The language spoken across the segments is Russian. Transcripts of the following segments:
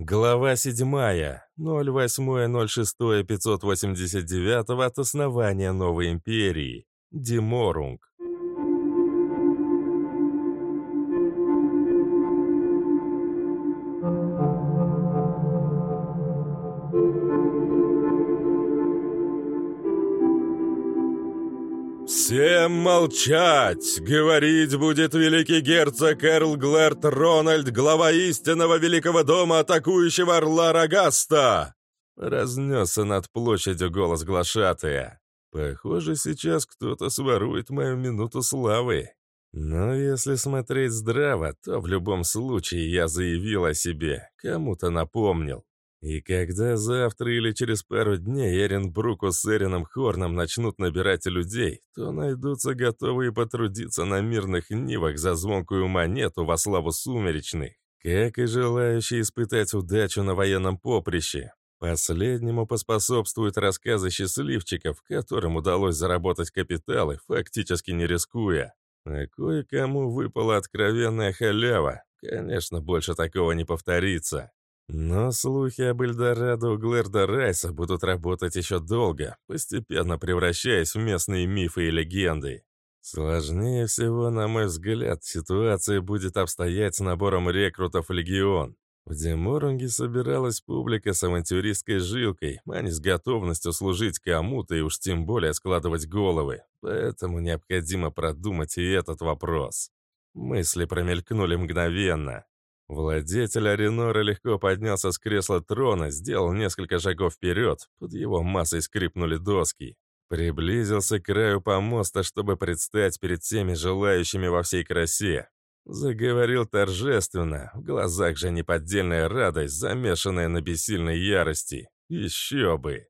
Глава 7. 08.06.589 от основания новой империи. Диморунг. «Всем молчать! Говорить будет великий герцог Эрл Глэрт Рональд, глава истинного великого дома атакующего орла Рогаста!» Разнесся над площадью голос глашатая. «Похоже, сейчас кто-то сворует мою минуту славы. Но если смотреть здраво, то в любом случае я заявил о себе, кому-то напомнил. И когда завтра или через пару дней Эрин Бруку с Эрином Хорном начнут набирать людей, то найдутся готовые потрудиться на мирных нивах за звонкую монету во славу сумеречных, как и желающие испытать удачу на военном поприще. Последнему поспособствуют рассказы счастливчиков, которым удалось заработать капиталы, фактически не рискуя. А кое-кому выпала откровенная халява. Конечно, больше такого не повторится. Но слухи об Эльдорадо Глэрда Райса будут работать еще долго, постепенно превращаясь в местные мифы и легенды. Сложнее всего, на мой взгляд, ситуация будет обстоять с набором рекрутов в Легион. В Деморунге собиралась публика с авантюристской жилкой, а не с готовностью служить кому-то и уж тем более складывать головы. Поэтому необходимо продумать и этот вопрос. Мысли промелькнули мгновенно. Владетель Аренора легко поднялся с кресла трона, сделал несколько шагов вперед, под его массой скрипнули доски. Приблизился к краю помоста, чтобы предстать перед всеми желающими во всей красе. Заговорил торжественно, в глазах же неподдельная радость, замешанная на бессильной ярости. Еще бы!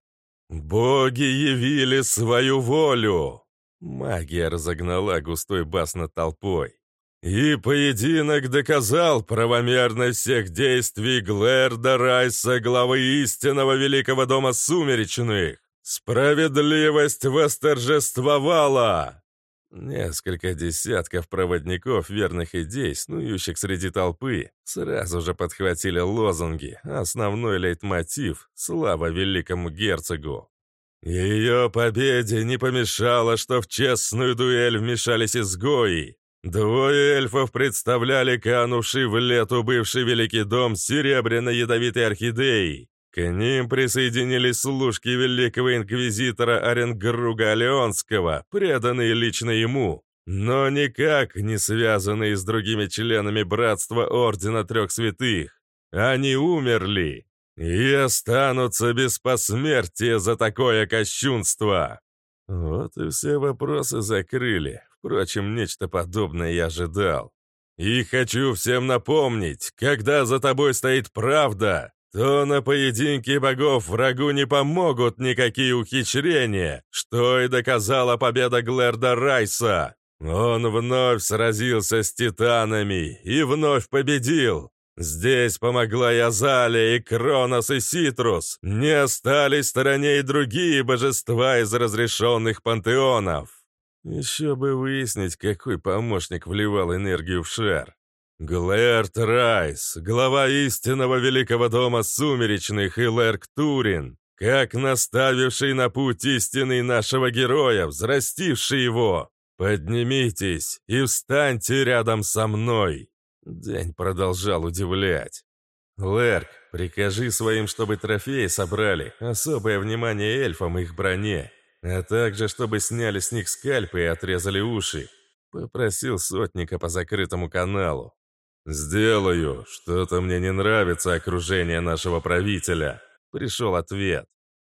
«Боги явили свою волю!» Магия разогнала густой бас над толпой. И поединок доказал правомерность всех действий Глэрда Райса, главы истинного Великого Дома Сумеречных. Справедливость восторжествовала. Несколько десятков проводников верных идей, снующих среди толпы, сразу же подхватили лозунги, основной лейтмотив — слава великому герцогу. Ее победе не помешало, что в честную дуэль вмешались изгои, Двое эльфов представляли канувший в лету бывший Великий дом серебряно-ядовитой орхидеей. К ним присоединились служки великого инквизитора Оренгруга Леонского, преданные лично ему, но никак не связанные с другими членами братства Ордена Трех Святых. Они умерли и останутся без посмертия за такое кощунство. Вот и все вопросы закрыли. Впрочем, нечто подобное я ожидал. И хочу всем напомнить, когда за тобой стоит правда, то на поединке богов врагу не помогут никакие ухищрения, что и доказала победа Глэрда Райса. Он вновь сразился с титанами и вновь победил. Здесь помогла и Азалия, и Кронос, и Ситрус. Не остались в стороне и другие божества из разрешенных пантеонов. Еще бы выяснить, какой помощник вливал энергию в шар. Глэрт Райс, глава истинного великого дома сумеречных и Лерк Турин, как наставивший на путь истины нашего героя, взрастивший его. Поднимитесь и встаньте рядом со мной. День продолжал удивлять. Лерк, прикажи своим, чтобы трофеи собрали, особое внимание эльфам их броне. А также, чтобы сняли с них скальпы и отрезали уши. Попросил сотника по закрытому каналу. «Сделаю. Что-то мне не нравится окружение нашего правителя», — пришел ответ.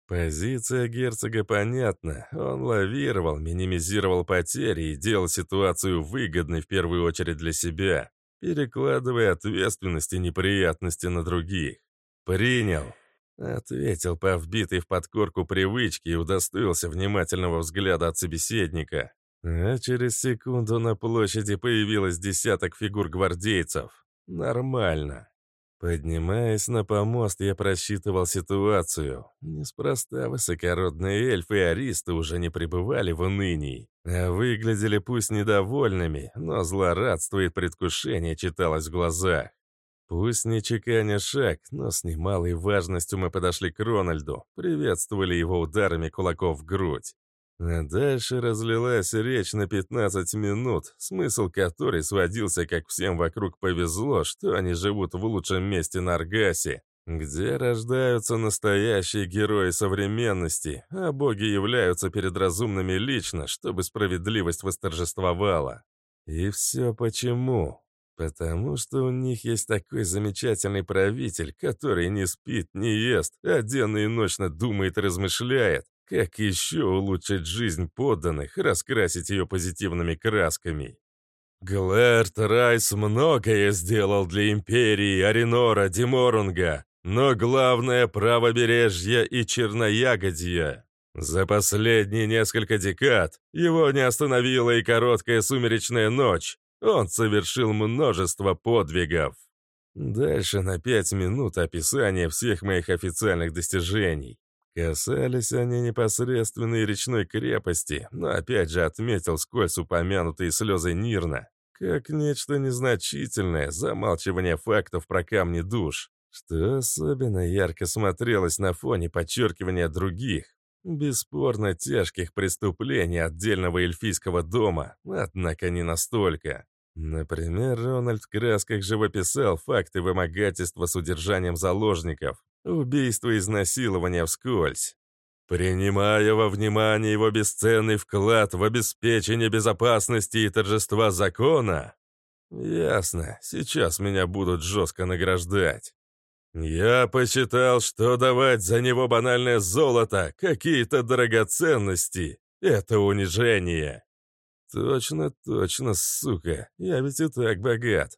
Позиция герцога понятна. Он лавировал, минимизировал потери и делал ситуацию выгодной в первую очередь для себя, перекладывая ответственность и неприятности на других. «Принял», Ответил по вбитой в подкорку привычке и удостоился внимательного взгляда от собеседника. А через секунду на площади появилось десяток фигур гвардейцев. Нормально. Поднимаясь на помост, я просчитывал ситуацию. Неспроста высокородные эльфы и аристы уже не пребывали в унынии, а выглядели пусть недовольными, но злорадство и предвкушение читалось в глазах. Пусть не чеканя шаг, но с немалой важностью мы подошли к Рональду, приветствовали его ударами кулаков в грудь. А дальше разлилась речь на 15 минут, смысл которой сводился, как всем вокруг повезло, что они живут в лучшем месте на Аргасе, где рождаются настоящие герои современности, а боги являются перед разумными лично, чтобы справедливость восторжествовала. И все почему? Потому что у них есть такой замечательный правитель, который не спит, не ест, а денно и ночно думает и размышляет, как еще улучшить жизнь подданных, раскрасить ее позитивными красками. Глэрт Райс многое сделал для Империи, Аринора, Диморунга, но главное — правобережье и черноягодье. За последние несколько декад его не остановила и короткая сумеречная ночь, он совершил множество подвигов. Дальше на пять минут описание всех моих официальных достижений. Касались они непосредственной речной крепости, но опять же отметил скользь упомянутые слезы Нирна, как нечто незначительное, замалчивание фактов про камни душ, что особенно ярко смотрелось на фоне подчеркивания других, бесспорно тяжких преступлений отдельного эльфийского дома, однако не настолько. Например, Рональд в красках живописал факты вымогательства с удержанием заложников, убийства и изнасилования вскользь. Принимая во внимание его бесценный вклад в обеспечение безопасности и торжества закона, ясно, сейчас меня будут жестко награждать. Я посчитал, что давать за него банальное золото, какие-то драгоценности — это унижение. Точно, точно, сука, я ведь и так богат.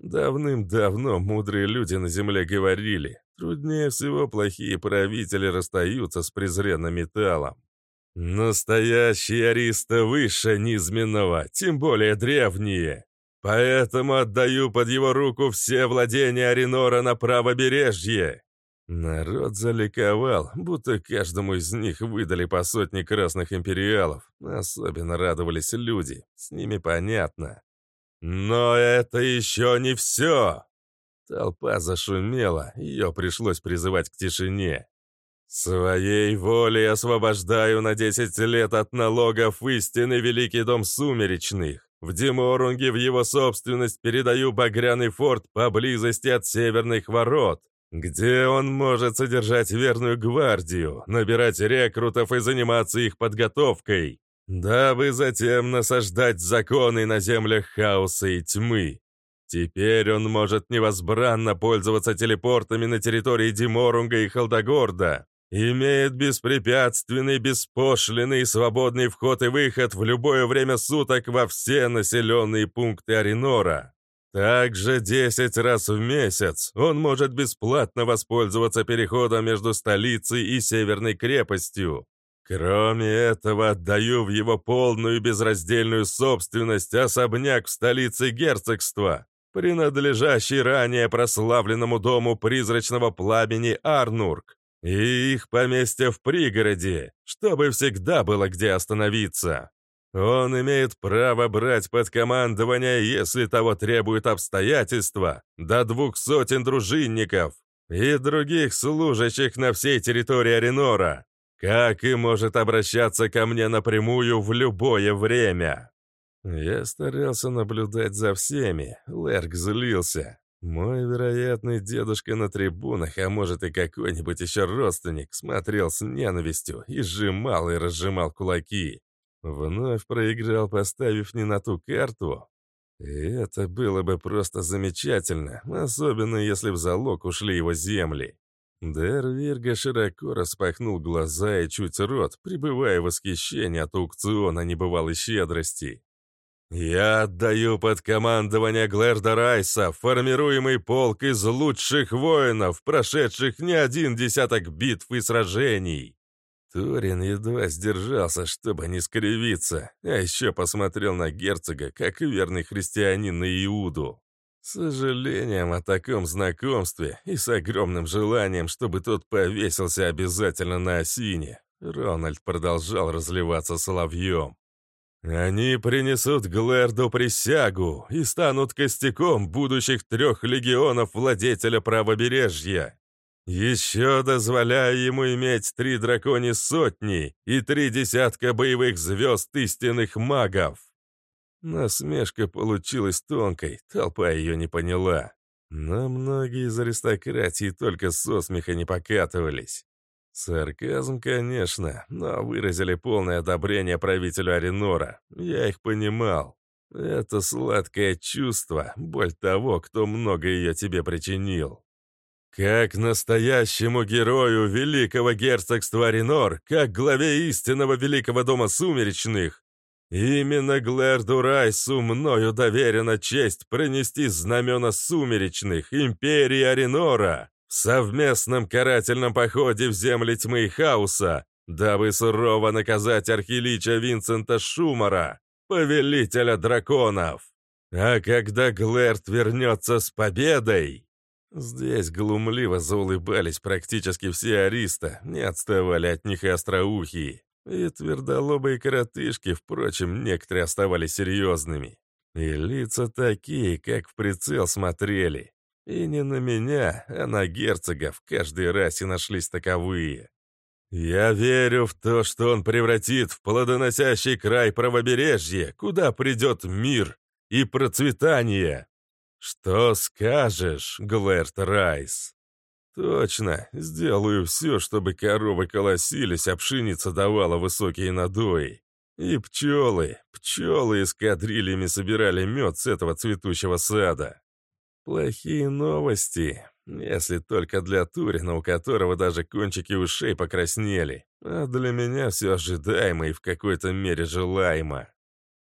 Давным-давно мудрые люди на земле говорили, труднее всего плохие правители расстаются с презренным металлом. Настоящий ариста выше низменного, тем более древние. Поэтому отдаю под его руку все владения Аринора на правобережье. Народ заликовал, будто каждому из них выдали по сотне красных империалов. Особенно радовались люди, с ними понятно. Но это еще не все! Толпа зашумела, ее пришлось призывать к тишине. «Своей волей освобождаю на 10 лет от налогов истинный Великий Дом Сумеречных. В Диморунге в его собственность передаю Багряный форт поблизости от Северных Ворот где он может содержать верную гвардию, набирать рекрутов и заниматься их подготовкой, дабы затем насаждать законы на землях хаоса и тьмы. Теперь он может невозбранно пользоваться телепортами на территории Диморунга и Халдагорда, имеет беспрепятственный, беспошлиный и свободный вход и выход в любое время суток во все населенные пункты Аринора. Также 10 раз в месяц он может бесплатно воспользоваться переходом между столицей и северной крепостью. Кроме этого, отдаю в его полную безраздельную собственность особняк в столице герцогства, принадлежащий ранее прославленному дому призрачного пламени Арнург, и их поместье в пригороде, чтобы всегда было где остановиться. Он имеет право брать под командование, если того требуют обстоятельства, до двух сотен дружинников и других служащих на всей территории Аренора, как и может обращаться ко мне напрямую в любое время. Я старался наблюдать за всеми, Лерк злился. Мой вероятный дедушка на трибунах, а может и какой-нибудь еще родственник, смотрел с ненавистью и сжимал и разжимал кулаки. Вновь проиграл, поставив не на ту карту. И это было бы просто замечательно, особенно если в залог ушли его земли. Дервирга широко распахнул глаза и чуть рот, пребывая в восхищении от аукциона небывалой щедрости. «Я отдаю под командование Глэрда Райса формируемый полк из лучших воинов, прошедших не один десяток битв и сражений. Турин едва сдержался, чтобы не скривиться, а еще посмотрел на герцога, как верный христианин на Иуду. С сожалением о таком знакомстве и с огромным желанием, чтобы тот повесился обязательно на осине, Рональд продолжал разливаться соловьем. Они принесут Глэрду присягу и станут костяком будущих трех легионов владетеля правобережья. Еще дозволяю ему иметь три дракони сотни и три десятка боевых звезд истинных магов. Насмешка получилась тонкой, толпа ее не поняла. Но многие из аристократии только со смеха не покатывались. Сарказм, конечно, но выразили полное одобрение правителю Аренора. Я их понимал. Это сладкое чувство, боль того, кто много ее тебе причинил. Как настоящему герою великого герцогства Аренор, как главе истинного великого дома сумеречных, именно Глэрду Райсу мною доверена честь пронести знамена сумеречных, империи Аренора, в совместном карательном походе в земли тьмы и хаоса, дабы сурово наказать архилича Винсента Шумара, повелителя драконов. А когда Глэрт вернется с победой... Здесь глумливо заулыбались практически все ариста, не отставали от них и остроухие. И твердолобые коротышки, впрочем, некоторые оставались серьезными. И лица такие, как в прицел смотрели. И не на меня, а на герцога в каждой расе нашлись таковые. Я верю в то, что он превратит в плодоносящий край правобережья, куда придет мир и процветание. Что скажешь, Глэрт Райс? Точно, сделаю все, чтобы коровы колосились, а пшеница давала высокие надои. И пчелы, пчелы эскадрильями собирали мед с этого цветущего сада. Плохие новости, если только для Турина, у которого даже кончики ушей покраснели, а для меня все ожидаемо и в какой-то мере желаемо.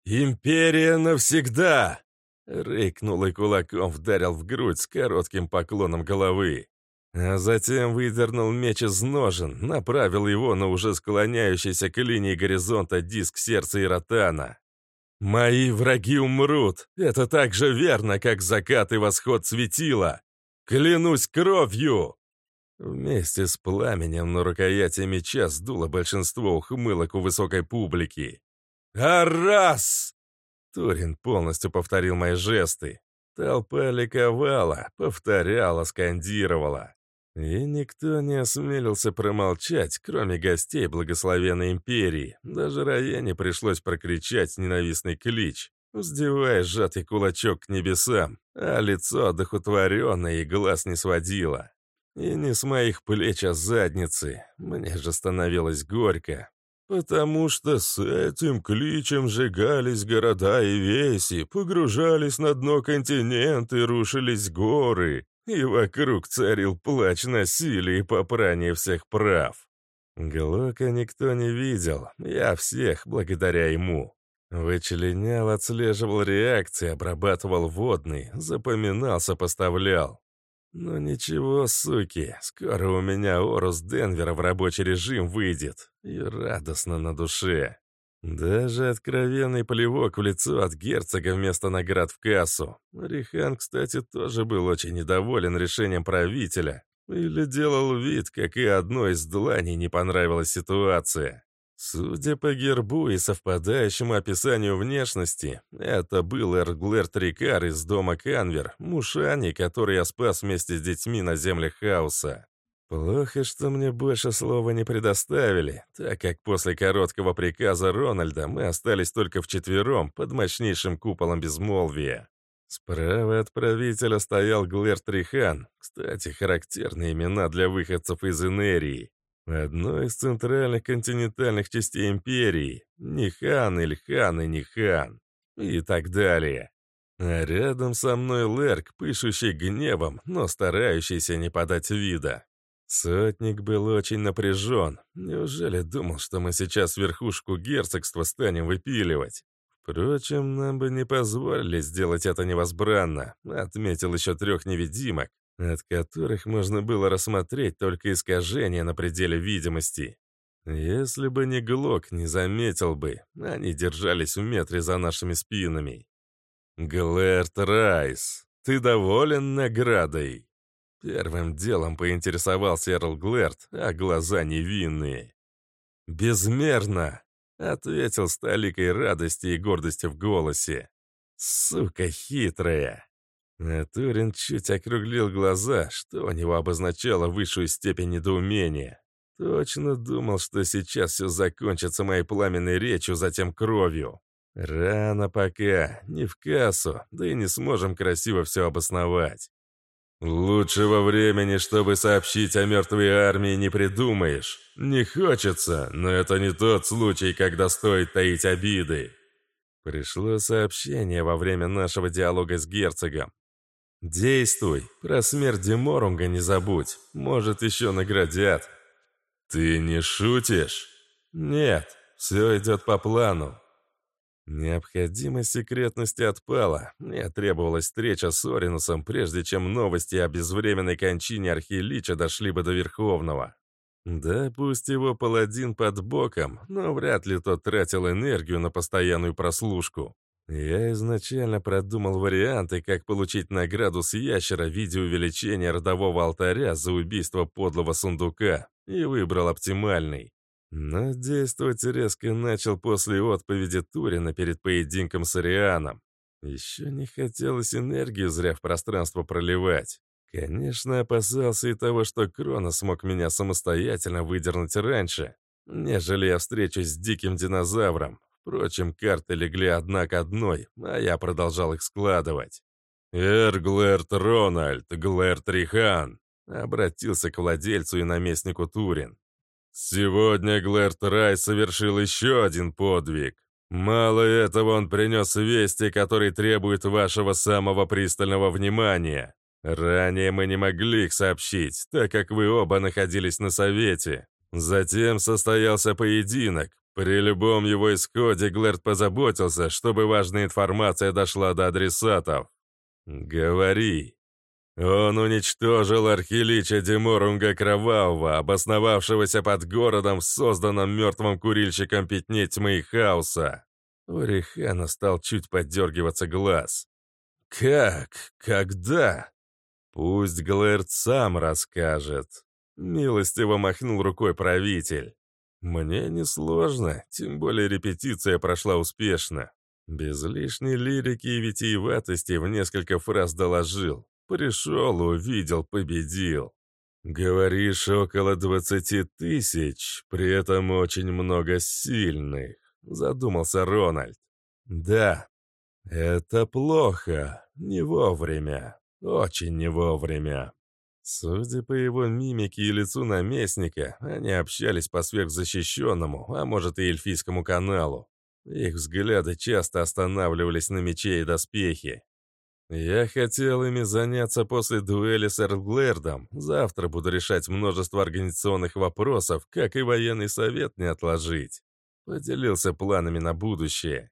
«Империя навсегда!» Рыкнул и кулаком вдарил в грудь с коротким поклоном головы. А затем выдернул меч из ножен, направил его на уже склоняющийся к линии горизонта диск сердца Иротана. «Мои враги умрут! Это так же верно, как закат и восход светила! Клянусь кровью!» Вместе с пламенем на рукояти меча сдуло большинство ухмылок у высокой публики. «А раз!» Турин полностью повторил мои жесты. Толпа ликовала, повторяла, скандировала. И никто не осмелился промолчать, кроме гостей благословенной империи. Даже Раяне пришлось прокричать ненавистный клич, вздевая сжатый кулачок к небесам, а лицо одухотворенное и глаз не сводило. И не с моих плеч, а с задницы. Мне же становилось горько. Потому что с этим кличем сжигались города и веси, погружались на дно континенты, рушились горы, и вокруг царил плач насилия и попрание всех прав. Глока никто не видел, я всех благодаря ему. Вычленял, отслеживал реакции, обрабатывал водный, запоминал, сопоставлял. Но ничего, суки, скоро у меня Орус Денвера в рабочий режим выйдет, и радостно на душе. Даже откровенный плевок в лицо от герцога вместо наград в кассу. Рихан, кстати, тоже был очень недоволен решением правителя. Или делал вид, как и одной из дланей не понравилась ситуация. Судя по гербу и совпадающему описанию внешности, это был Эрглер Трикар из дома Канвер, мушани, который я спас вместе с детьми на землях хаоса. Плохо, что мне больше слова не предоставили, так как после короткого приказа Рональда мы остались только вчетвером под мощнейшим куполом безмолвия. Справа от правителя стоял Глэр Трихан, кстати, характерные имена для выходцев из Энерии. Одной из центральных континентальных частей империи. Не хан или хан и не хан. И так далее. А рядом со мной Лерк, пышущий гневом, но старающийся не подать вида. Сотник был очень напряжен. Неужели думал, что мы сейчас верхушку герцогства станем выпиливать? Впрочем, нам бы не позволили сделать это невозбранно. Отметил еще трех невидимок, от которых можно было рассмотреть только искажения на пределе видимости. Если бы не Глок, не заметил бы. Они держались в метре за нашими спинами. «Глэрт Райс, ты доволен наградой?» Первым делом поинтересовался Эрл Глэрт, а глаза невинные. «Безмерно!» Ответил с толикой радости и гордости в голосе. Сука хитрая. Турин чуть округлил глаза, что у него обозначало высшую степень недоумения. Точно думал, что сейчас все закончится моей пламенной речью, затем кровью. Рано пока, не в кассу, да и не сможем красиво все обосновать. Лучшего времени, чтобы сообщить о мертвой армии, не придумаешь. Не хочется, но это не тот случай, когда стоит таить обиды. Пришло сообщение во время нашего диалога с герцогом. «Действуй, про смерть Деморунга не забудь, может, еще наградят». «Ты не шутишь?» «Нет, все идет по плану. Необходимость секретности отпала. Мне требовалась встреча с Оринусом, прежде чем новости о безвременной кончине Архилича дошли бы до Верховного. Да, пусть его паладин под боком, но вряд ли тот тратил энергию на постоянную прослушку. Я изначально продумал варианты, как получить награду с ящера в виде увеличения родового алтаря за убийство подлого сундука, и выбрал оптимальный. Но действовать резко начал после отповеди Турина перед поединком с Арианом. Еще не хотелось энергию зря в пространство проливать. Конечно, опасался и того, что Крона смог меня самостоятельно выдернуть раньше, нежели я встречусь с диким динозавром. Впрочем, карты легли одна к одной, а я продолжал их складывать. «Эр Глэрт Рональд, Глэрт Рихан», — обратился к владельцу и наместнику Турин. Сегодня Глэрт Рай совершил еще один подвиг. Мало этого, он принес вести, которые требуют вашего самого пристального внимания. Ранее мы не могли их сообщить, так как вы оба находились на совете. Затем состоялся поединок. При любом его исходе Глэрт позаботился, чтобы важная информация дошла до адресатов. «Говори», он уничтожил архилича Деморунга Кровавого, обосновавшегося под городом в созданном мертвым курильщиком пятне тьмы и хаоса. У Рихана стал чуть поддергиваться глаз. «Как? Когда?» «Пусть Глэрт сам расскажет», — милостиво махнул рукой правитель. «Мне несложно, тем более репетиция прошла успешно. Без лишней лирики и витиеватости в несколько фраз доложил. Пришел, увидел, победил. Говоришь, около двадцати тысяч, при этом очень много сильных, задумался Рональд. Да, это плохо, не вовремя, очень не вовремя. Судя по его мимике и лицу наместника, они общались по сверхзащищенному, а может и эльфийскому каналу. Их взгляды часто останавливались на мече и доспехи. Я хотел ими заняться после дуэли с Эрглэрдом. Завтра буду решать множество организационных вопросов, как и военный совет не отложить. Поделился планами на будущее.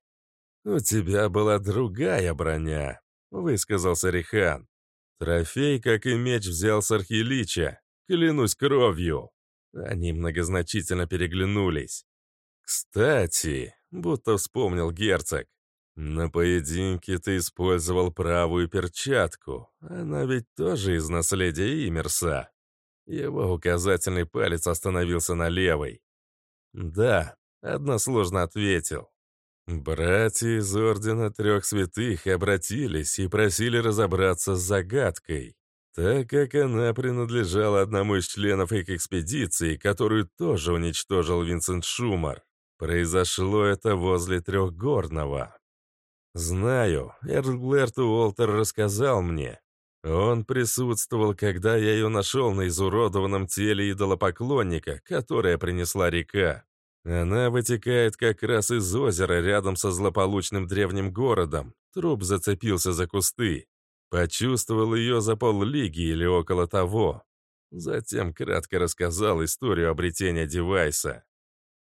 «У тебя была другая броня», — высказался Рихан. «Трофей, как и меч, взял с Архилича. Клянусь кровью». Они многозначительно переглянулись. «Кстати», — будто вспомнил герцог, «На поединке ты использовал правую перчатку. Она ведь тоже из наследия Имерса». Его указательный палец остановился на левой. «Да», — односложно ответил. Братья из Ордена Трех Святых обратились и просили разобраться с загадкой, так как она принадлежала одному из членов их экспедиции, которую тоже уничтожил Винсент Шумар. Произошло это возле Трехгорного. «Знаю, Эрглерт Уолтер рассказал мне. Он присутствовал, когда я ее нашел на изуродованном теле идолопоклонника, которое принесла река. Она вытекает как раз из озера рядом со злополучным древним городом. Труп зацепился за кусты. Почувствовал ее за поллиги или около того. Затем кратко рассказал историю обретения девайса.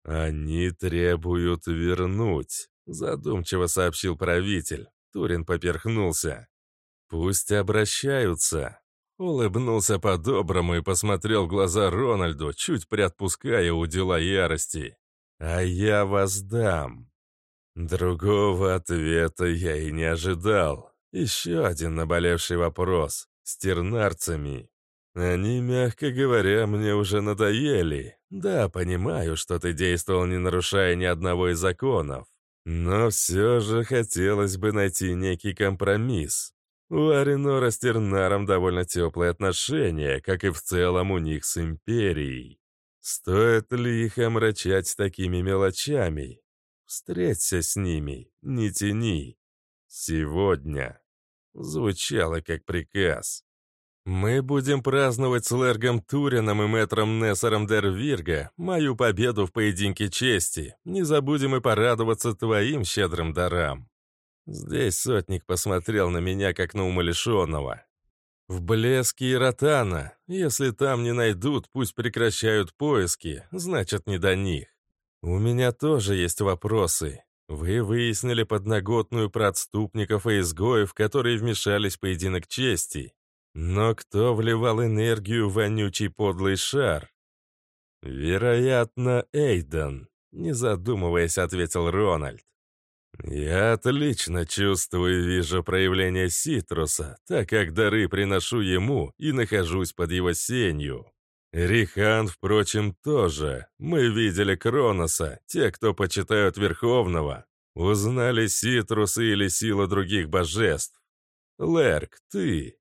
«Они требуют вернуть», Задумчиво сообщил правитель. Турин поперхнулся. «Пусть обращаются». Улыбнулся по-доброму и посмотрел в глаза Рональду, чуть приотпуская удила ярости. «А я вас дам». Другого ответа я и не ожидал. Еще один наболевший вопрос. С тернарцами. Они, мягко говоря, мне уже надоели. Да, понимаю, что ты действовал, не нарушая ни одного из законов. Но все же хотелось бы найти некий компромисс. У Аринора с Тернаром довольно теплые отношения, как и в целом у них с Империей. Стоит ли их омрачать такими мелочами? Встреться с ними, не тяни. Сегодня. Звучало как приказ. Мы будем праздновать с Лергом Турином и мэтром Нессером Дервирга мою победу в поединке чести. Не забудем и порадоваться твоим щедрым дарам. Здесь сотник посмотрел на меня, как на умалишенного. В блеске и ротана. Если там не найдут, пусть прекращают поиски, значит, не до них. У меня тоже есть вопросы. Вы выяснили подноготную про отступников и изгоев, которые вмешались в поединок чести. Но кто вливал энергию в вонючий подлый шар? Вероятно, Эйден, не задумываясь, ответил Рональд. «Я отлично чувствую и вижу проявление Ситруса, так как дары приношу ему и нахожусь под его сенью. Рихан, впрочем, тоже. Мы видели Кроноса, те, кто почитают Верховного, узнали Ситрусы или силу других божеств. Лерк, ты.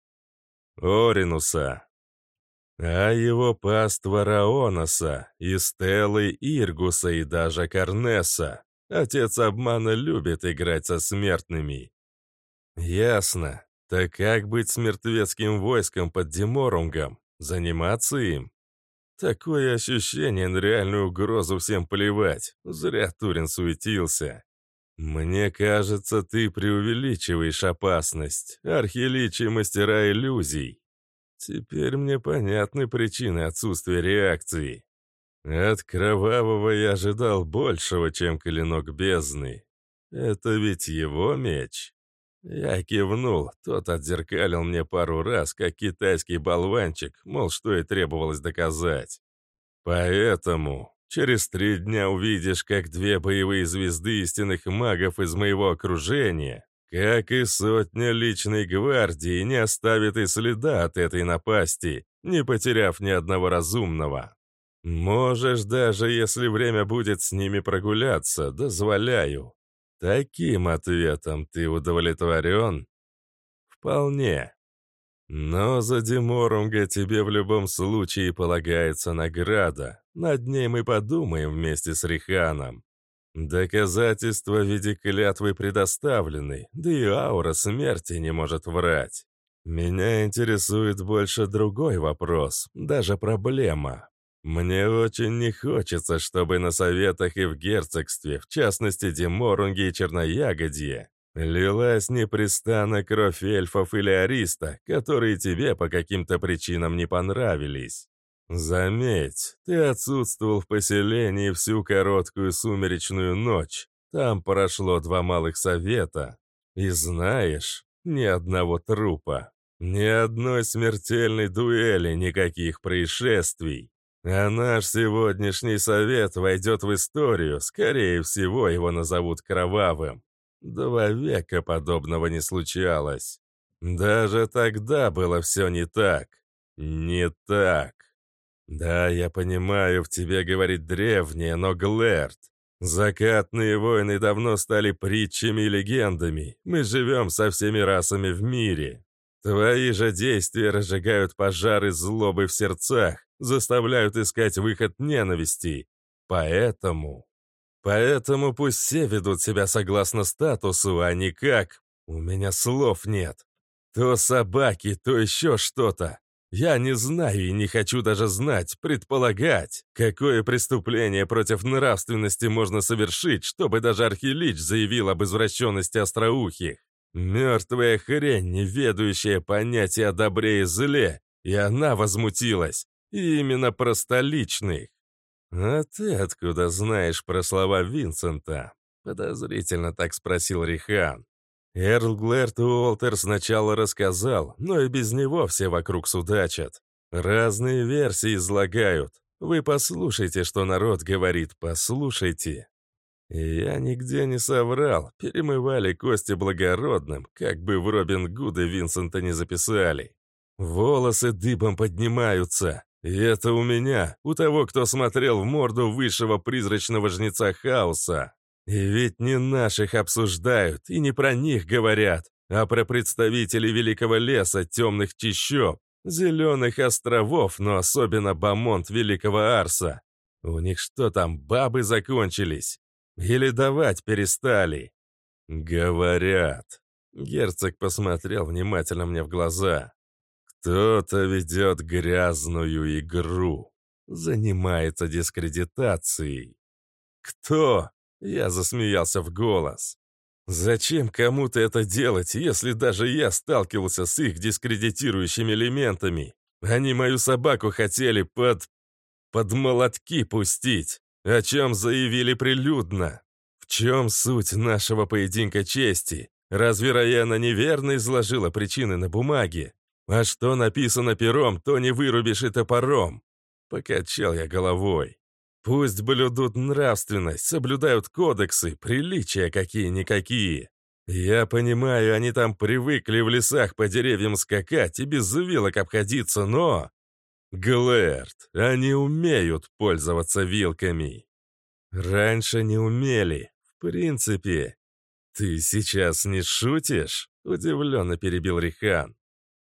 Оринуса. А его паства Раоноса, и Стеллы Иргуса и даже Карнеса. Отец обмана любит играть со смертными. Ясно. Так как быть с мертвецким войском под Деморунгом? Заниматься им? Такое ощущение на реальную угрозу всем плевать. Зря Турин суетился. «Мне кажется, ты преувеличиваешь опасность. Архиличи — мастера иллюзий. Теперь мне понятны причины отсутствия реакции. От кровавого я ожидал большего, чем клинок бездны. Это ведь его меч?» Я кивнул, тот отзеркалил мне пару раз, как китайский болванчик, мол, что и требовалось доказать. Поэтому через три дня увидишь, как две боевые звезды истинных магов из моего окружения, как и сотня личной гвардии, не оставит и следа от этой напасти, не потеряв ни одного разумного. Можешь даже, если время будет с ними прогуляться, дозволяю. Таким ответом ты удовлетворен? Вполне. Но за Деморунга тебе в любом случае полагается награда. Над ней мы подумаем вместе с Риханом. Доказательства в виде клятвы предоставлены, да и аура смерти не может врать. Меня интересует больше другой вопрос, даже проблема. Мне очень не хочется, чтобы на советах и в герцогстве, в частности Деморунге и Черноягодье, лилась непрестанно кровь эльфов или ариста, которые тебе по каким-то причинам не понравились. Заметь, ты отсутствовал в поселении всю короткую сумеречную ночь. Там прошло два малых совета. И знаешь, ни одного трупа, ни одной смертельной дуэли, никаких происшествий. А наш сегодняшний совет войдет в историю, скорее всего, его назовут кровавым. Два века подобного не случалось. Даже тогда было все не так. Не так. Да, я понимаю, в тебе говорит древнее, но Глэрт. Закатные войны давно стали притчами и легендами. Мы живем со всеми расами в мире. Твои же действия разжигают пожары злобы в сердцах, заставляют искать выход ненависти. Поэтому... Поэтому пусть все ведут себя согласно статусу, а не как... У меня слов нет. То собаки, то еще что-то. Я не знаю и не хочу даже знать, предполагать, какое преступление против нравственности можно совершить, чтобы даже Архилич заявил об извращенности остроухих. Мертвая хрень, не ведающая понятия о добре и зле, и она возмутилась. И именно про столичных. «А ты откуда знаешь про слова Винсента?» Подозрительно так спросил Рихан. Эрл Глэрт Уолтер сначала рассказал, но и без него все вокруг судачат. Разные версии излагают. Вы послушайте, что народ говорит, послушайте. Я нигде не соврал, перемывали кости благородным, как бы в Робин Гуда Винсента не записали. Волосы дыбом поднимаются. И это у меня, у того, кто смотрел в морду высшего призрачного жнеца хаоса. И ведь не наших обсуждают, и не про них говорят, а про представителей великого леса, темных чащоб, зеленых островов, но особенно бомонд великого Арса. У них что там, бабы закончились? Или давать перестали? Говорят. Герцог посмотрел внимательно мне в глаза. Кто-то ведет грязную игру. Занимается дискредитацией. Кто? Я засмеялся в голос. Зачем кому-то это делать, если даже я сталкивался с их дискредитирующими элементами? Они мою собаку хотели под... под молотки пустить, о чем заявили прилюдно. В чем суть нашего поединка чести? Разве Раяна неверно изложила причины на бумаге? А что написано пером, то не вырубишь и топором. Покачал я головой. Пусть блюдут нравственность, соблюдают кодексы, приличия какие-никакие. Я понимаю, они там привыкли в лесах по деревьям скакать и без вилок обходиться, но... Глэрт, они умеют пользоваться вилками. Раньше не умели. В принципе. Ты сейчас не шутишь? Удивленно перебил Рихан.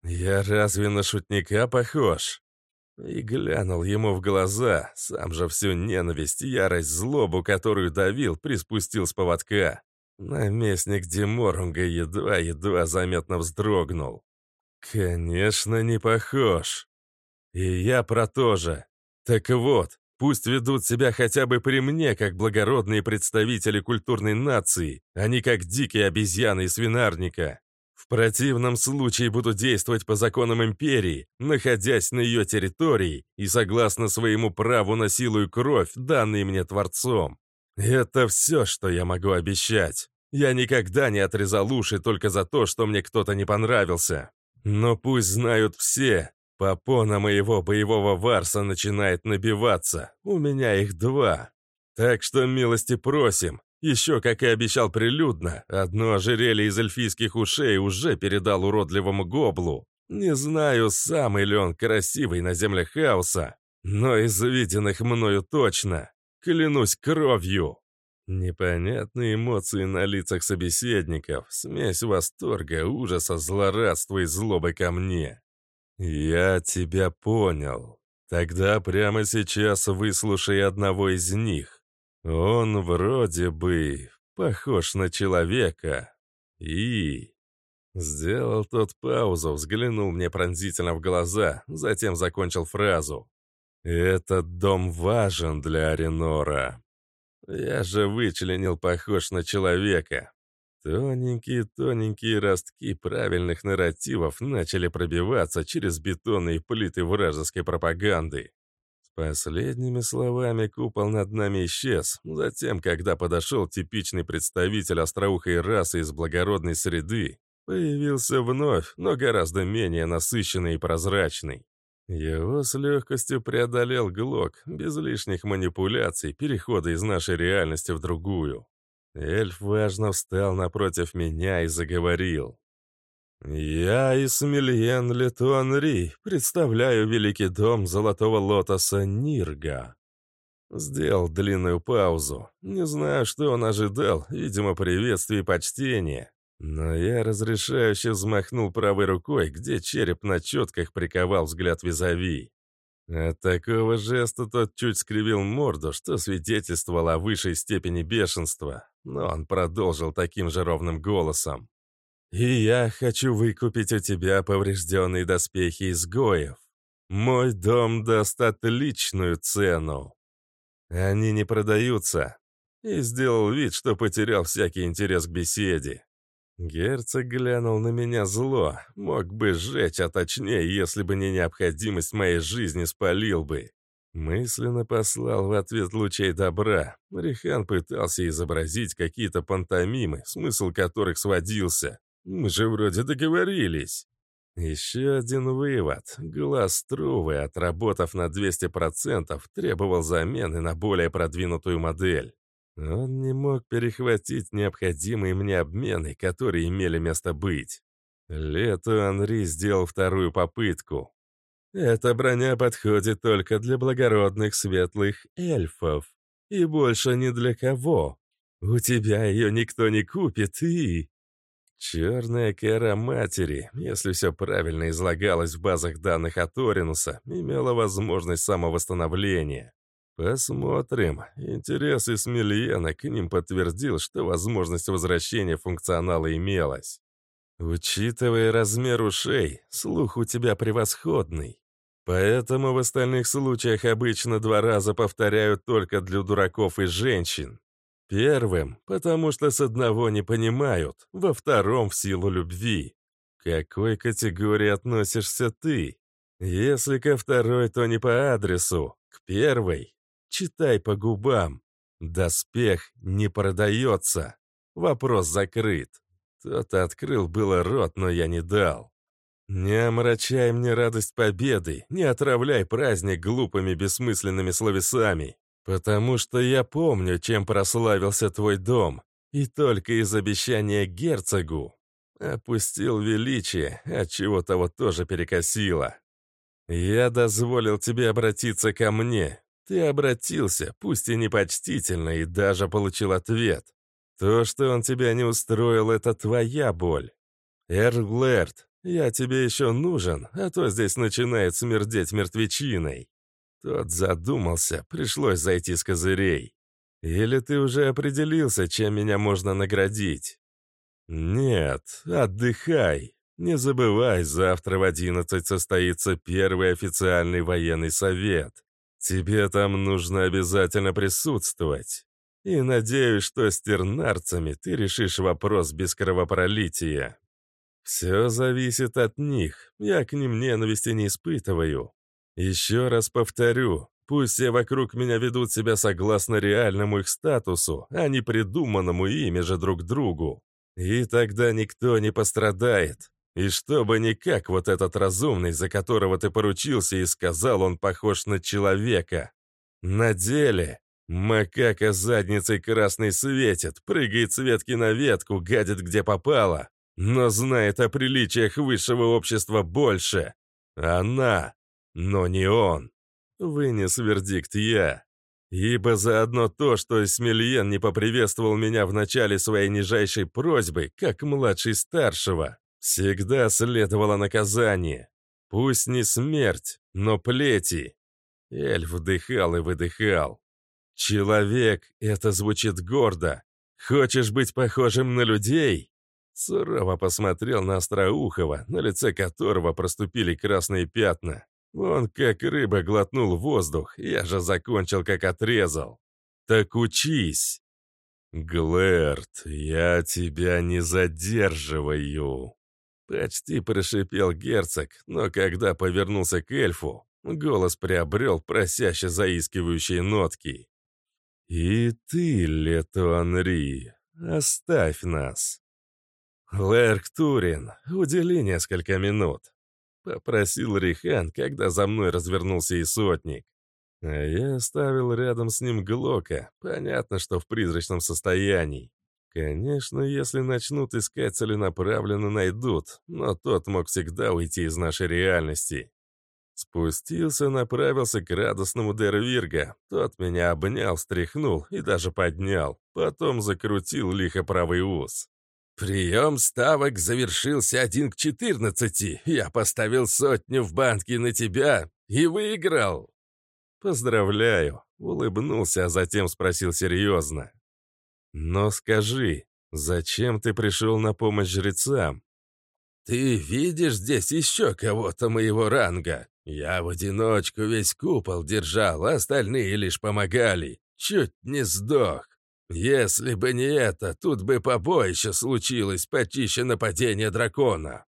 Я разве на шутника похож? И глянул ему в глаза, сам же всю ненависть, ярость, злобу, которую давил, приспустил с поводка. Наместник Деморунга едва-едва заметно вздрогнул. «Конечно, не похож. И я про то же. Так вот, пусть ведут себя хотя бы при мне, как благородные представители культурной нации, а не как дикие обезьяны и свинарника. В противном случае буду действовать по законам империи, находясь на ее территории и согласно своему праву на силу и кровь, данные мне Творцом. Это все, что я могу обещать. Я никогда не отрезал уши только за то, что мне кто-то не понравился. Но пусть знают все, попона моего боевого варса начинает набиваться, у меня их два. Так что милости просим, еще, как и обещал прилюдно, одно ожерелье из эльфийских ушей уже передал уродливому гоблу. Не знаю, сам или он красивый на землях хаоса, но из виденных мною точно. Клянусь кровью. Непонятные эмоции на лицах собеседников, смесь восторга, ужаса, злорадства и злобы ко мне. «Я тебя понял. Тогда прямо сейчас выслушай одного из них. Он вроде бы похож на человека. И... Сделал тот паузу, взглянул мне пронзительно в глаза, затем закончил фразу. «Этот дом важен для Аренора. Я же вычленил похож на человека». Тоненькие-тоненькие ростки правильных нарративов начали пробиваться через бетонные плиты вражеской пропаганды. Последними словами купол над нами исчез. Затем, когда подошел типичный представитель остроухой расы из благородной среды, появился вновь, но гораздо менее насыщенный и прозрачный. Его с легкостью преодолел Глок, без лишних манипуляций, перехода из нашей реальности в другую. Эльф важно встал напротив меня и заговорил. «Я, Исмельен Летуанри, представляю Великий дом Золотого Лотоса Нирга». Сделал длинную паузу. Не знаю, что он ожидал, видимо, приветствие и почтение. Но я разрешающе взмахнул правой рукой, где череп на четках приковал взгляд визави. От такого жеста тот чуть скривил морду, что свидетельствовало о высшей степени бешенства, но он продолжил таким же ровным голосом. И я хочу выкупить у тебя поврежденные доспехи изгоев. Мой дом даст отличную цену. Они не продаются. И сделал вид, что потерял всякий интерес к беседе. Герцог глянул на меня зло, мог бы сжечь, а точнее, если бы не необходимость моей жизни, спалил бы. Мысленно послал в ответ лучей добра. Рихан пытался изобразить какие-то пантомимы, смысл которых сводился. Мы же вроде договорились. Еще один вывод. Глаз Трувы, отработав на 200%, требовал замены на более продвинутую модель. Он не мог перехватить необходимые мне обмены, которые имели место быть. Лето Анри сделал вторую попытку. Эта броня подходит только для благородных светлых эльфов. И больше ни для кого. У тебя ее никто не купит, и... Черная кера матери, если все правильно излагалось в базах данных от Оринуса, имела возможность самовосстановления. Посмотрим. Интерес Исмельена к ним подтвердил, что возможность возвращения функционала имелась. Учитывая размер ушей, слух у тебя превосходный. Поэтому в остальных случаях обычно два раза повторяют только для дураков и женщин. Первым, потому что с одного не понимают, во втором — в силу любви. К какой категории относишься ты? Если ко второй, то не по адресу, к первой. Читай по губам. Доспех не продается. Вопрос закрыт. Кто-то открыл было рот, но я не дал. Не омрачай мне радость победы, не отравляй праздник глупыми бессмысленными словесами, потому что я помню, чем прославился твой дом, и только из обещания герцогу опустил величие, от чего того тоже перекосило. Я дозволил тебе обратиться ко мне. Ты обратился, пусть и непочтительно, и даже получил ответ. То, что он тебя не устроил, это твоя боль. Эрглэрд, «Я тебе еще нужен, а то здесь начинает смердеть мертвечиной». Тот задумался, пришлось зайти с козырей. «Или ты уже определился, чем меня можно наградить?» «Нет, отдыхай. Не забывай, завтра в одиннадцать состоится первый официальный военный совет. Тебе там нужно обязательно присутствовать. И надеюсь, что с тернарцами ты решишь вопрос без кровопролития». Все зависит от них. Я к ним ненависти не испытываю. Еще раз повторю, пусть все вокруг меня ведут себя согласно реальному их статусу, а не придуманному ими же друг другу. И тогда никто не пострадает. И чтобы не как вот этот разумный, за которого ты поручился и сказал, он похож на человека. На деле макака задницей красной светит, прыгает с ветки на ветку, гадит где попало, но знает о приличиях высшего общества больше. Она, но не он. Вынес вердикт я. Ибо заодно то, что Смельен не поприветствовал меня в начале своей нижайшей просьбы, как младший старшего, всегда следовало наказание. Пусть не смерть, но плети. Эльф вдыхал и выдыхал. Человек — это звучит гордо. Хочешь быть похожим на людей? Сурово посмотрел на Остроухова, на лице которого проступили красные пятна. Он как рыба глотнул воздух, я же закончил как отрезал. Так учись. Глэрт, я тебя не задерживаю. Почти прошипел герцог, но когда повернулся к эльфу, голос приобрел просяще заискивающие нотки. «И ты, Лето Анри, оставь нас. «Лэрк Турин, удели несколько минут», — попросил Рихан, когда за мной развернулся и сотник. А я оставил рядом с ним Глока, понятно, что в призрачном состоянии. Конечно, если начнут искать целенаправленно, найдут, но тот мог всегда уйти из нашей реальности. Спустился, направился к радостному Дервирга. Тот меня обнял, встряхнул и даже поднял. Потом закрутил лихо правый ус. Прием ставок завершился один к четырнадцати. Я поставил сотню в банке на тебя и выиграл. Поздравляю, улыбнулся, а затем спросил серьезно. Но скажи, зачем ты пришел на помощь жрецам? Ты видишь здесь еще кого-то моего ранга? Я в одиночку весь купол держал, а остальные лишь помогали. Чуть не сдох. Если бы не это, тут бы побоище случилось, почище нападения дракона.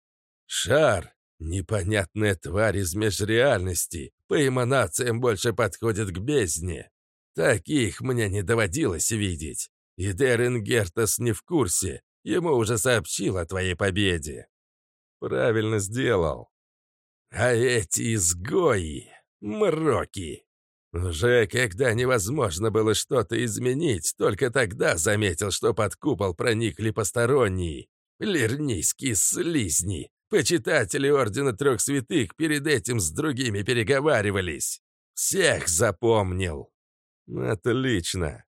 Шар — непонятная тварь из межреальности, по эманациям больше подходит к бездне. Таких мне не доводилось видеть. И Дерен Гертас не в курсе, ему уже сообщил о твоей победе. Правильно сделал. А эти изгои — мроки. Уже когда невозможно было что-то изменить, только тогда заметил, что под купол проникли посторонние. Лирнийские слизни. Почитатели Ордена Трех Святых перед этим с другими переговаривались. Всех запомнил. Отлично.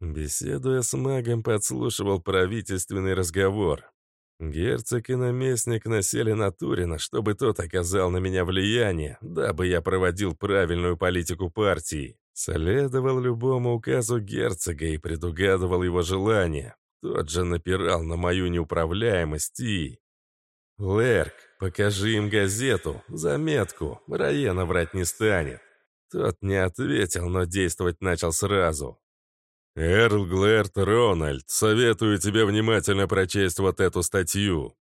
Беседуя с магом, подслушивал правительственный разговор. Герцог и наместник насели на Турина, чтобы тот оказал на меня влияние, дабы я проводил правильную политику партии. Следовал любому указу герцога и предугадывал его желания. Тот же напирал на мою неуправляемость и... «Лерк, покажи им газету, заметку, Раена врать не станет». Тот не ответил, но действовать начал сразу. «Эрл Глэрт Рональд, советую тебе внимательно прочесть вот эту статью».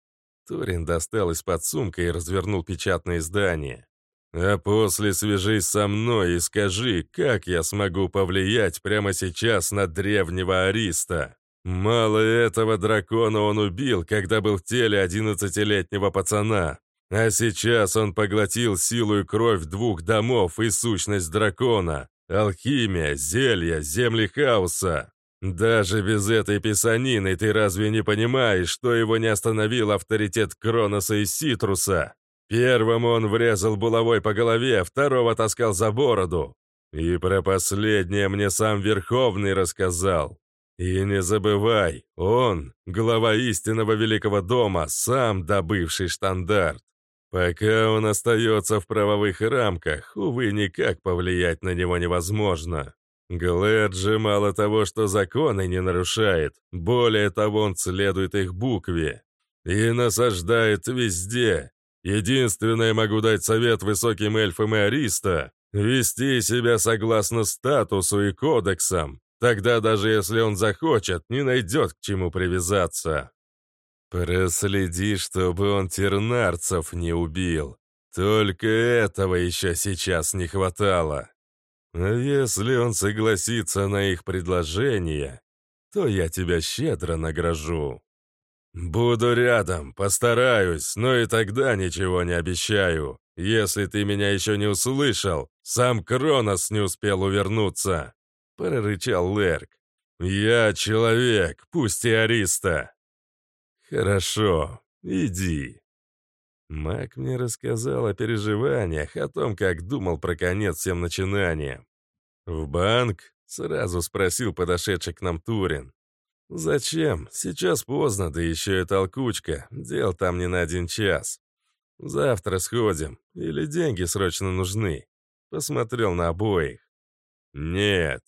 Турин достал из-под сумка и развернул печатное издание. «А после свяжись со мной и скажи, как я смогу повлиять прямо сейчас на древнего Ариста. Мало этого дракона он убил, когда был в теле одиннадцатилетнего пацана. А сейчас он поглотил силу и кровь двух домов и сущность дракона. Алхимия, зелья, земли хаоса. Даже без этой писанины ты разве не понимаешь, что его не остановил авторитет Кроноса и Ситруса? Первому он врезал булавой по голове, второго таскал за бороду. И про последнее мне сам Верховный рассказал. И не забывай, он, глава истинного Великого Дома, сам добывший штандарт. Пока он остается в правовых рамках, увы, никак повлиять на него невозможно. Глэд же мало того, что законы не нарушает, более того, он следует их букве. И насаждает везде. Единственное могу дать совет высоким эльфам и ариста — вести себя согласно статусу и кодексам. Тогда даже если он захочет, не найдет к чему привязаться. Проследи, чтобы он тернарцев не убил. Только этого еще сейчас не хватало. А если он согласится на их предложение, то я тебя щедро награжу. Буду рядом, постараюсь, но и тогда ничего не обещаю. Если ты меня еще не услышал, сам Кронос не успел увернуться, прорычал Лерк. Я человек, пусть и ариста. «Хорошо, иди». Мак мне рассказал о переживаниях, о том, как думал про конец всем начинаниям. «В банк?» — сразу спросил подошедший к нам Турин. «Зачем? Сейчас поздно, да еще и толкучка. Дел там не на один час. Завтра сходим. Или деньги срочно нужны?» Посмотрел на обоих. «Нет,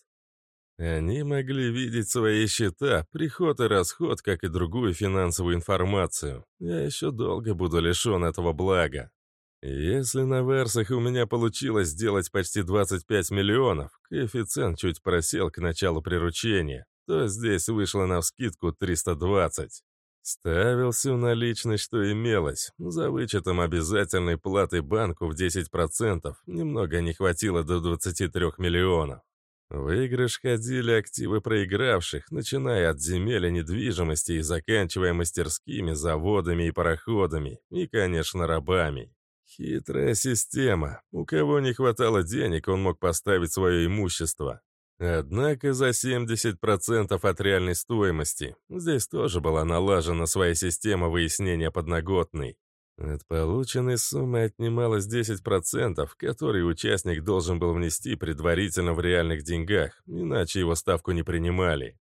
они могли видеть свои счета, приход и расход, как и другую финансовую информацию. Я еще долго буду лишен этого блага. Если на версах у меня получилось сделать почти 25 миллионов, коэффициент чуть просел к началу приручения, то здесь вышло на вскидку 320. Ставил всю наличность, что имелось. За вычетом обязательной платы банку в 10%, немного не хватило до 23 миллионов. Выигрыш ходили активы проигравших, начиная от земель и недвижимости и заканчивая мастерскими, заводами и пароходами, и, конечно, рабами. Хитрая система. У кого не хватало денег, он мог поставить свое имущество. Однако за 70% от реальной стоимости. Здесь тоже была налажена своя система выяснения подноготной. От полученной суммы отнималось 10%, которые участник должен был внести предварительно в реальных деньгах, иначе его ставку не принимали.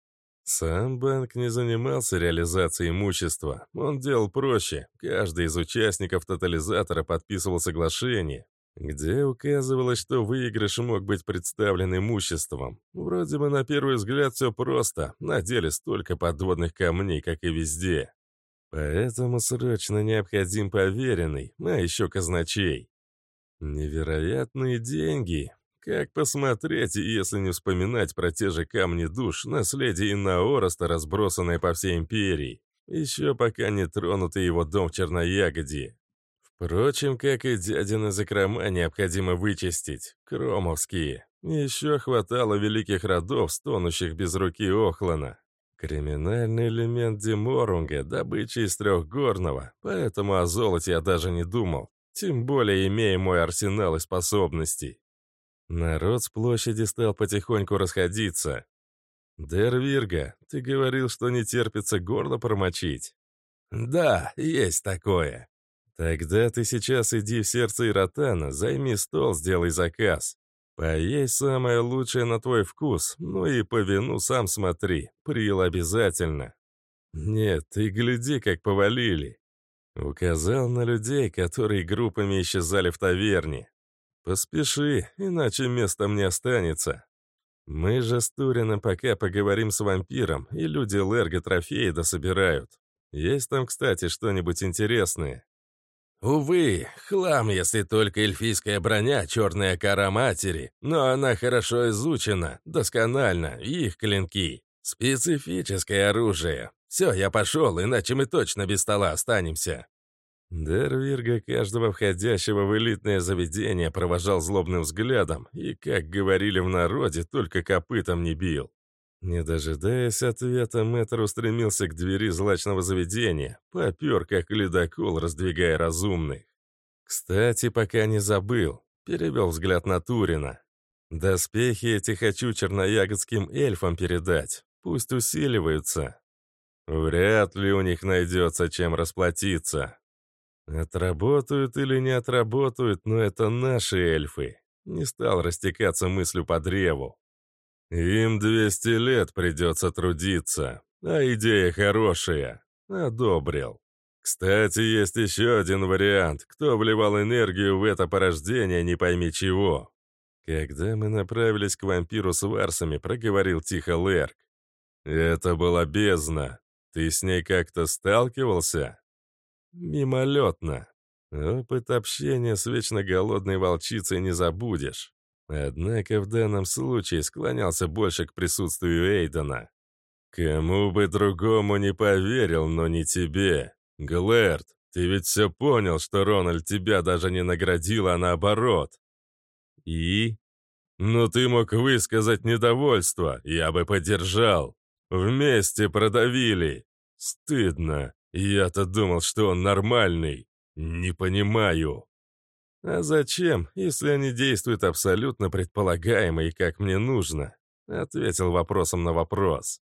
Сам банк не занимался реализацией имущества. Он делал проще. Каждый из участников тотализатора подписывал соглашение, где указывалось, что выигрыш мог быть представлен имуществом. Вроде бы на первый взгляд все просто, на деле столько подводных камней, как и везде. Поэтому срочно необходим поверенный, а еще казначей. Невероятные деньги. Как посмотреть, если не вспоминать про те же камни душ, наследие Иннаороста, разбросанное по всей империи. Еще пока не тронутый его дом в Черноягоде. Впрочем, как и дядины закрома необходимо вычистить. Кромовские. Еще хватало великих родов, стонущих без руки Охлана. Криминальный элемент Диморунга, добыча из трехгорного, поэтому о золоте я даже не думал, тем более имея мой арсенал и способностей. Народ с площади стал потихоньку расходиться. «Дервирга, ты говорил, что не терпится горло промочить?» «Да, есть такое». Тогда ты сейчас иди в сердце Иротана, займи стол, сделай заказ. Поесть самое лучшее на твой вкус, ну и по вину сам смотри, прил обязательно. Нет, ты гляди, как повалили. Указал на людей, которые группами исчезали в таверне. Поспеши, иначе места мне останется. Мы же с Турином пока поговорим с вампиром, и люди Лерга трофеи дособирают. Есть там, кстати, что-нибудь интересное? Увы, хлам, если только эльфийская броня, черная кора матери, но она хорошо изучена, досконально, их клинки. Специфическое оружие. Все, я пошел, иначе мы точно без стола останемся. Дервирга каждого входящего в элитное заведение провожал злобным взглядом и, как говорили в народе, только копытом не бил. Не дожидаясь ответа, мэтр устремился к двери злачного заведения, попер как ледокол, раздвигая разумных. Кстати, пока не забыл, перевел взгляд на Турина. Доспехи эти хочу черноягодским эльфам передать, пусть усиливаются. Вряд ли у них найдется чем расплатиться. Отработают или не отработают, но это наши эльфы. Не стал растекаться мыслью по древу. Им 200 лет придется трудиться, а идея хорошая. Одобрил. Кстати, есть еще один вариант. Кто вливал энергию в это порождение, не пойми чего. Когда мы направились к вампиру с варсами, проговорил тихо Лерк. Это была бездна. Ты с ней как-то сталкивался? Мимолетно. Опыт общения с вечно голодной волчицей не забудешь. Однако в данном случае склонялся больше к присутствию Эйдена. «Кому бы другому не поверил, но не тебе. Глэрд, ты ведь все понял, что Рональд тебя даже не наградил, а наоборот». «И?» «Ну ты мог высказать недовольство, я бы поддержал. Вместе продавили. Стыдно. Я-то думал, что он нормальный. Не понимаю». «А зачем, если они действуют абсолютно предполагаемо и как мне нужно?» Ответил вопросом на вопрос.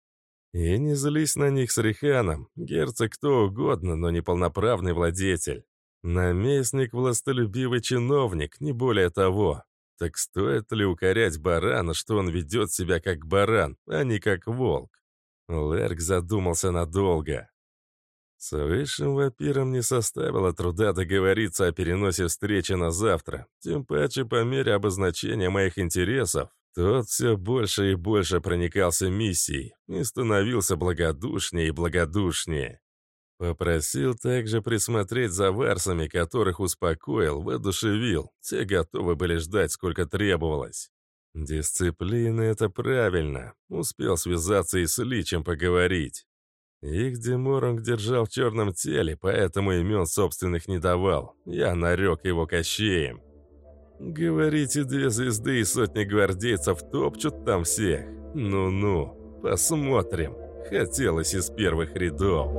«И не злись на них с Риханом. Герцог кто угодно, но не полноправный владетель. Наместник – властолюбивый чиновник, не более того. Так стоит ли укорять барана, что он ведет себя как баран, а не как волк?» Лерк задумался надолго. С высшим вампиром не составило труда договориться о переносе встречи на завтра, тем паче по мере обозначения моих интересов. Тот все больше и больше проникался миссией и становился благодушнее и благодушнее. Попросил также присмотреть за варсами, которых успокоил, воодушевил. Те готовы были ждать, сколько требовалось. Дисциплина — это правильно. Успел связаться и с Личем поговорить. Их Деморанг держал в черном теле, поэтому имен собственных не давал. Я нарек его Кощеем. Говорите, две звезды и сотни гвардейцев топчут там всех? Ну-ну, посмотрим. Хотелось из первых рядов.